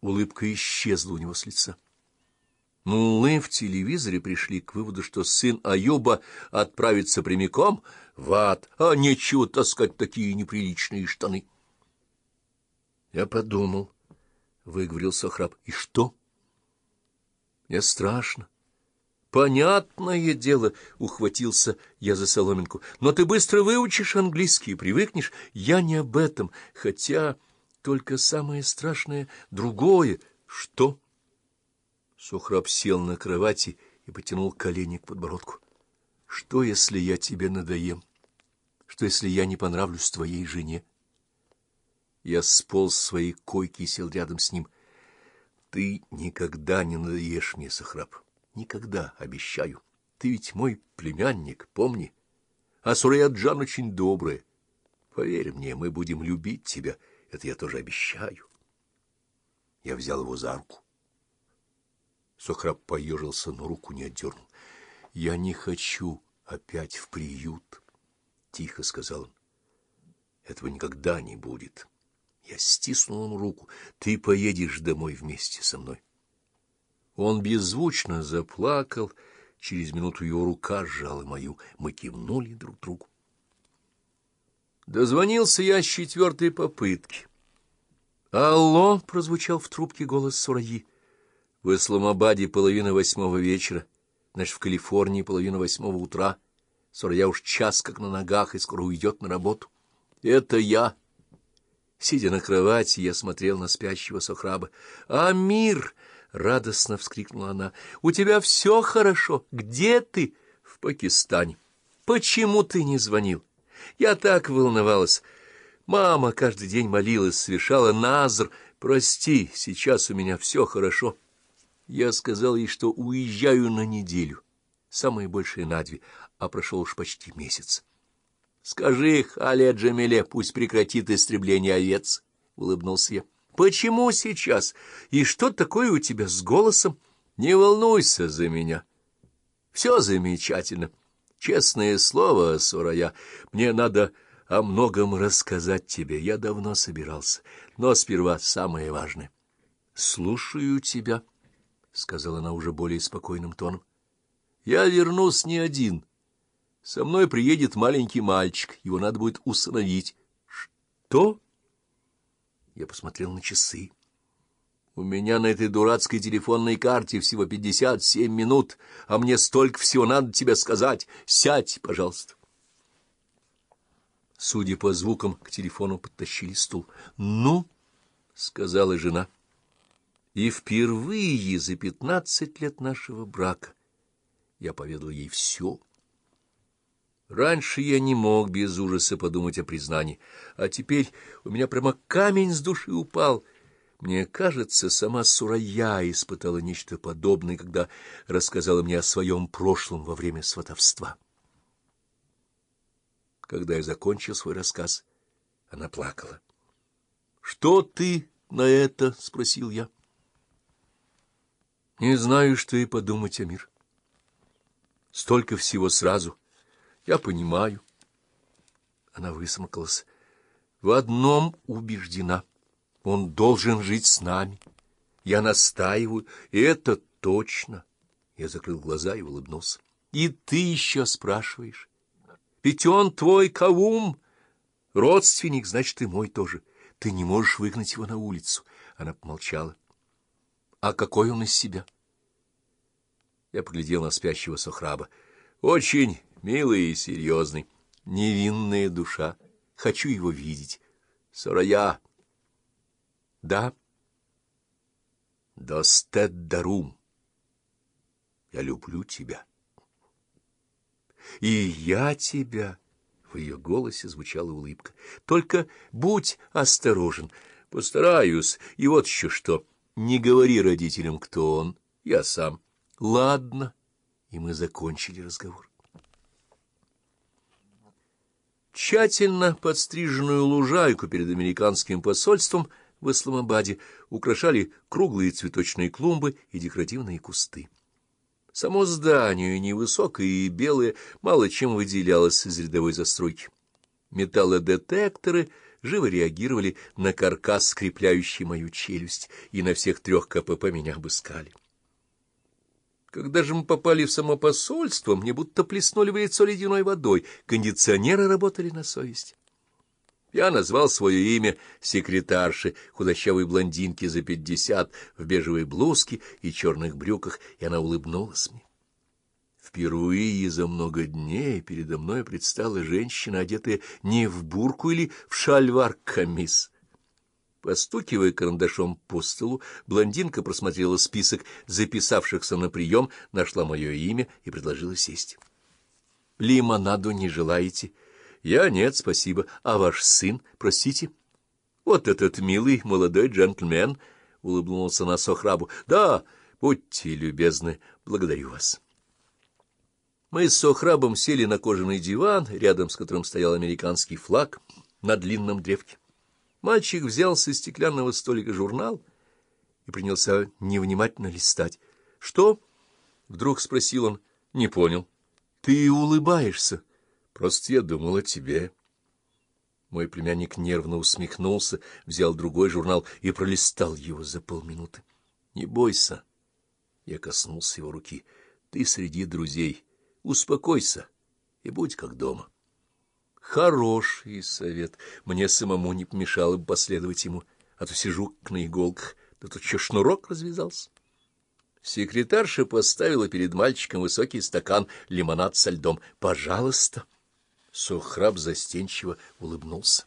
Улыбка исчезла у него с лица. Муллы в телевизоре пришли к выводу, что сын Аюба отправится прямиком в ад, а нечего таскать такие неприличные штаны. Я подумал, — выговорил Сохраб, — и что? Мне страшно. Понятное дело, — ухватился я за соломинку, — но ты быстро выучишь английский и привыкнешь. Я не об этом, хотя только самое страшное — другое. Что? — Сухраб сел на кровати и потянул колени к подбородку. — Что, если я тебе надоем? Что, если я не понравлюсь твоей жене? Я сполз с своей койки и сел рядом с ним. — Ты никогда не надоешь мне, Сахраб. Никогда, обещаю. Ты ведь мой племянник, помни. А Сураяджан очень добрая. Поверь мне, мы будем любить тебя. Это я тоже обещаю. Я взял его за руку. Сохраб поежился, но руку не отдернул. — Я не хочу опять в приют, — тихо сказал он. — Этого никогда не будет. Я стиснул ему руку. Ты поедешь домой вместе со мной. Он беззвучно заплакал. Через минуту его рука сжала мою. Мы кивнули друг другу. Дозвонился я с четвертой попытки. «Алло!» — прозвучал в трубке голос Сураи. В Исламабаде половина восьмого вечера, значит, в Калифорнии половина восьмого утра. Сурая уж час как на ногах и скоро уйдет на работу. Это я. Сидя на кровати, я смотрел на спящего Сохраба. «Амир!» — радостно вскрикнула она. «У тебя все хорошо. Где ты?» «В Пакистане». «Почему ты не звонил?» «Я так волновалась. Мама каждый день молилась, совершала назр. Прости, сейчас у меня все хорошо». Я сказал ей, что уезжаю на неделю, самое большее на две, а прошел уж почти месяц. — Скажи Хале Джамиле, пусть прекратит истребление овец, — улыбнулся я. — Почему сейчас? И что такое у тебя с голосом? Не волнуйся за меня. Все замечательно. Честное слово, Сурая, мне надо о многом рассказать тебе. Я давно собирался, но сперва самое важное. — Слушаю тебя. —— сказала она уже более спокойным тоном. — Я вернусь не один. Со мной приедет маленький мальчик, его надо будет усыновить. — Что? Я посмотрел на часы. У меня на этой дурацкой телефонной карте всего пятьдесят семь минут, а мне столько всего надо тебе сказать. Сядь, пожалуйста. Судя по звукам, к телефону подтащили стул. — Ну, — сказала жена. — и впервые за пятнадцать лет нашего брака я поведал ей все. Раньше я не мог без ужаса подумать о признании, а теперь у меня прямо камень с души упал. Мне кажется, сама Сурая испытала нечто подобное, когда рассказала мне о своем прошлом во время сватовства. Когда я закончил свой рассказ, она плакала. — Что ты на это? — спросил я. — не знаю, что и подумать, Амир. Столько всего сразу. Я понимаю. Она высмокалась. В одном убеждена. Он должен жить с нами. Я настаиваю, и это точно. Я закрыл глаза и улыбнулся. И ты еще спрашиваешь. Ведь он твой кавум. Родственник, значит, ты мой тоже. Ты не можешь выгнать его на улицу. Она помолчала. А какой он из себя? Я поглядел на спящего Сохраба. Очень милый и серьезный. Невинная душа. Хочу его видеть. Сорая. Да. Достет дарум. Я люблю тебя. И я тебя. В ее голосе звучала улыбка. Только будь осторожен. Постараюсь. И вот еще что. Не говори родителям, кто он. Я сам. Ладно. И мы закончили разговор. Тщательно подстриженную лужайку перед американским посольством в Исламабаде украшали круглые цветочные клумбы и декоративные кусты. Само здание, невысокое и белое, мало чем выделялось из рядовой застройки. Металлодетекторы живо реагировали на каркас, скрепляющий мою челюсть, и на всех трех КПП меня обыскали. Когда же мы попали в само посольство, мне будто плеснули в лицо ледяной водой, кондиционеры работали на совесть. Я назвал свое имя секретарши, худощавой блондинки за пятьдесят, в бежевой блузке и черных брюках, и она улыбнулась мне. Впервые за много дней передо мной предстала женщина, одетая не в бурку или в шальвар-камис. Постукивая карандашом по столу, блондинка просмотрела список записавшихся на прием, нашла мое имя и предложила сесть. — Лимонаду не желаете? — Я нет, спасибо. А ваш сын, простите? — Вот этот милый молодой джентльмен, — улыбнулся на Сохрабу. — Да, будьте любезны, благодарю вас. Мы с Сохрабом сели на кожаный диван, рядом с которым стоял американский флаг на длинном древке. Мальчик взял со стеклянного столика журнал и принялся невнимательно листать. — Что? — вдруг спросил он. — Не понял. — Ты улыбаешься. Просто я думал о тебе. Мой племянник нервно усмехнулся, взял другой журнал и пролистал его за полминуты. — Не бойся. Я коснулся его руки. — Ты среди друзей. Успокойся и будь как дома. — Хороший совет. Мне самому не помешало бы последовать ему, а то сижу на иголках, да тут еще шнурок развязался. Секретарша поставила перед мальчиком высокий стакан лимонад со льдом. «Пожалуйста!» Сухраб застенчиво улыбнулся.